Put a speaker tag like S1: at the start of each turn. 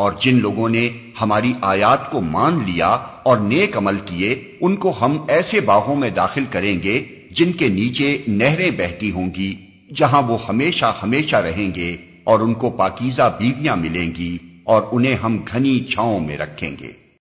S1: اور جن لوگوں نے ہماری آیات کو مان لیا اور نیک عمل کیے، ان کو ہم ایسے باغوں میں داخل کریں گے جن کے نیچے نہریں بہتی ہوں گی، جہاں وہ ہمیشہ ہمیشہ رہیں گے اور ان کو پاکیزہ بیویاں ملیں گی اور انہیں ہم گھنی چھاؤں میں رکھیں گے۔